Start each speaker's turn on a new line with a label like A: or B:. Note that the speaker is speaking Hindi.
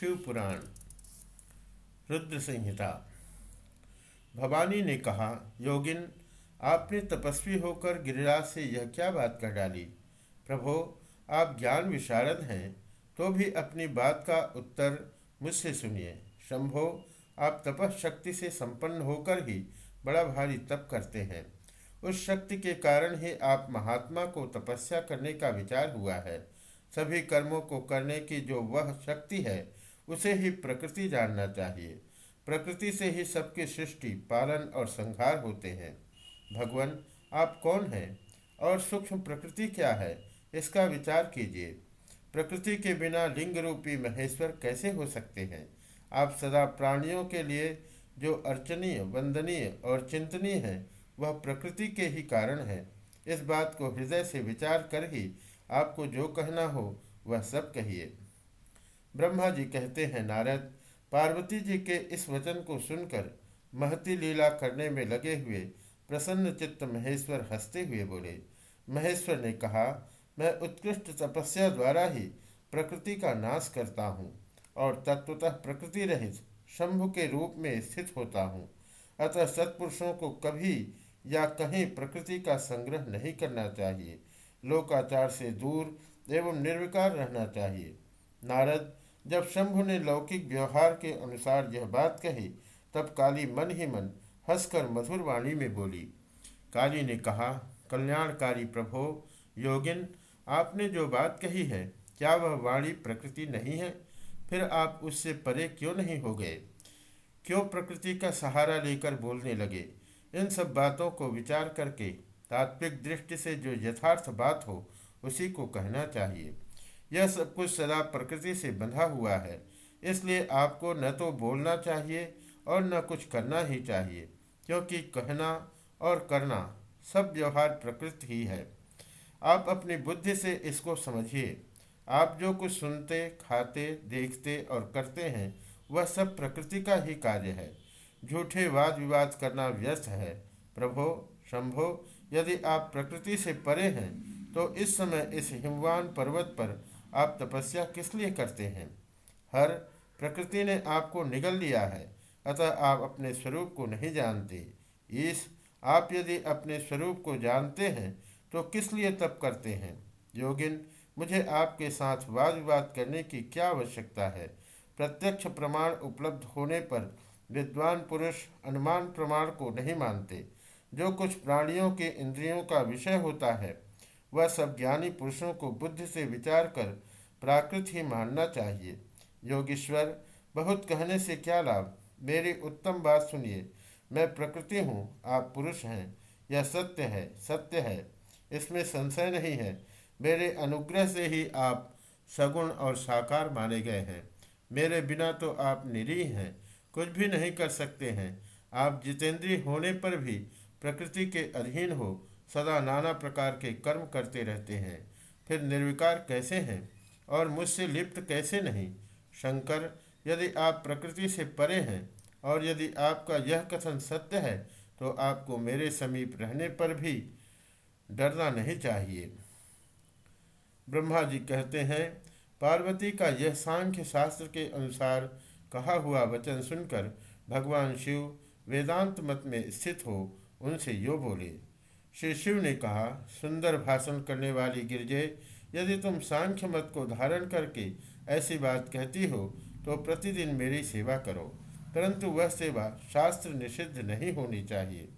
A: शिव पुराण रुद्र संहिता भवानी ने कहा, योगिन, आपने तपस्वी होकर गिरिराज से यह क्या बात कर डाली? प्रभो, आप ज्ञान विशारद हैं तो भी अपनी बात का उत्तर मुझसे सुनिए। शंभो, आप तपस शक्ति से संपन्न होकर ही बड़ा भारी तप करते हैं। उस शक्ति के कारण ही आप महात्मा को तपस्या करने का विचार हुआ है। सभी कर्मों को करने की जो वह शक्ति है उसे ही प्रकृति जानना चाहिए। प्रकृति से ही सबकी सृष्टि, पालन और संहार होते हैं। भगवान, आप कौन हैं? और सूक्ष्म प्रकृति क्या है? इसका विचार कीजिए। प्रकृति के बिना लिंग रूपी महेश्वर कैसे हो सकते हैं? आप सदा प्राणियों के लिए जो अर्चनीय, वंदनीय और चिंतनीय है, वह प्रकृति के ही कारण है। इस बात को हृदय से विचार कर ही आपको जो कहना हो, वह सब कहिए। ब्रह्मा जी कहते हैं, नारद, पार्वती जी के इस वचन को सुनकर महती लीला करने में लगे हुए प्रसन्न चित्त महेश्वर हँसते हुए बोले, महेश्वर ने कहा, मैं उत्कृष्ट तपस्या द्वारा ही प्रकृति का नाश करता हूँ और तत्वतः प्रकृति रहित शंभु के रूप में स्थित होता हूँ। अतः सत्पुरुषों को कभी या कहीं प्रकृति का संग्रह नहीं करना चाहिए। लोकाचार से दूर एवं निर्विकार रहना चाहिए। नारद जब शंभु ने लौकिक व्यवहार के अनुसार यह बात कही, तब काली मन ही मन हंसकर मधुर वाणी में बोली, काली ने कहा, कल्याणकारी प्रभो, योगिन, आपने जो बात कही है, क्या वह वाणी प्रकृति नहीं है? फिर आप उससे परे क्यों नहीं हो गए? क्यों प्रकृति का सहारा लेकर बोलने लगे? इन सब बातों को विचार करके तात्विक दृष्टि से जो यथार्थ बात हो, उसी को कहना चाहिए। यह सब कुछ सदा प्रकृति से बंधा हुआ है। इसलिए आपको न तो बोलना चाहिए और न कुछ करना ही चाहिए, क्योंकि कहना और करना सब व्यवहार प्रकृति ही है। आप अपनी बुद्धि से इसको समझिए। आप जो कुछ सुनते, खाते, देखते और करते हैं, वह सब प्रकृति का ही कार्य है। झूठे वाद विवाद करना व्यर्थ है। प्रभो, शंभो, यदि आप प्रकृति से परे हैं तो इस समय इस हिमवान पर्वत पर आप तपस्या किस लिए करते हैं? हर प्रकृति ने आपको निगल लिया है, अतः आप अपने स्वरूप को नहीं जानते। ईश, आप यदि अपने स्वरूप को जानते हैं तो किस लिए तप करते हैं? योगिन, मुझे आपके साथ वाद विवाद करने की क्या आवश्यकता है? प्रत्यक्ष प्रमाण उपलब्ध होने पर विद्वान पुरुष अनुमान प्रमाण को नहीं मानते। जो कुछ प्राणियों के इंद्रियों का विषय होता है वह सब ज्ञानी पुरुषों को बुद्धि से विचार कर प्राकृत ही मानना चाहिए। योगीश्वर, बहुत कहने से क्या लाभ? मेरी उत्तम बात सुनिए। मैं प्रकृति हूँ, आप पुरुष हैं। यह सत्य है सत्य है। इसमें संशय नहीं है। मेरे अनुग्रह से ही आप सगुण और साकार माने गए हैं। मेरे बिना तो आप निरीह हैं, कुछ भी नहीं कर सकते हैं। आप जितेंद्रीय होने पर भी प्रकृति के अधीन हो सदा नाना प्रकार के कर्म करते रहते हैं। फिर निर्विकार कैसे हैं? और मुझसे लिप्त कैसे नहीं? शंकर, यदि आप प्रकृति से परे हैं, और यदि आपका यह कथन सत्य है तो आपको मेरे समीप रहने पर भी डरना नहीं चाहिए। ब्रह्मा जी कहते हैं, पार्वती का यह सांख्य शास्त्र के अनुसार कहा हुआ वचन सुनकर भगवान शिव वेदांत मत में स्थित हो, उनसे यो बोले। श्री शिव ने कहा, सुंदर भाषण करने वाली गिरजे, यदि तुम सांख्य मत को धारण करके ऐसी बात कहती हो तो प्रतिदिन मेरी सेवा करो, परंतु वह सेवा शास्त्र निषिद्ध नहीं होनी चाहिए।